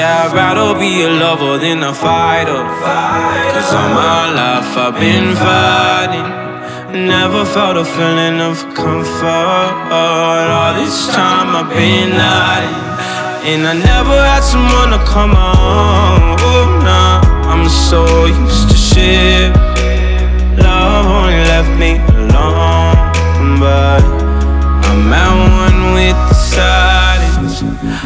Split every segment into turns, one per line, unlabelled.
I'd rather be a lover than a fighter. Cause all my life I've been fighting. Never felt a feeling of comfort. All this time I've been hiding. And I never had someone to come on.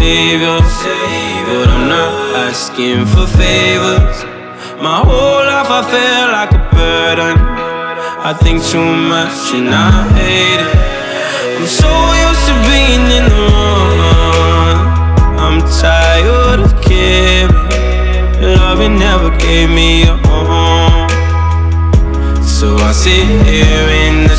savior, but I'm not asking for favors. My whole life I feel like a burden. I think too much and I hate it. I'm so used to being in the wrong. I'm tired of caring. Loving never gave me a home. So I sit here in the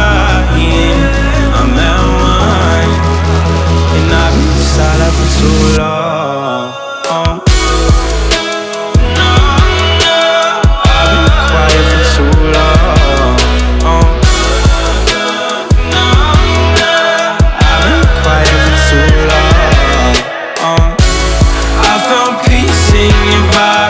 Too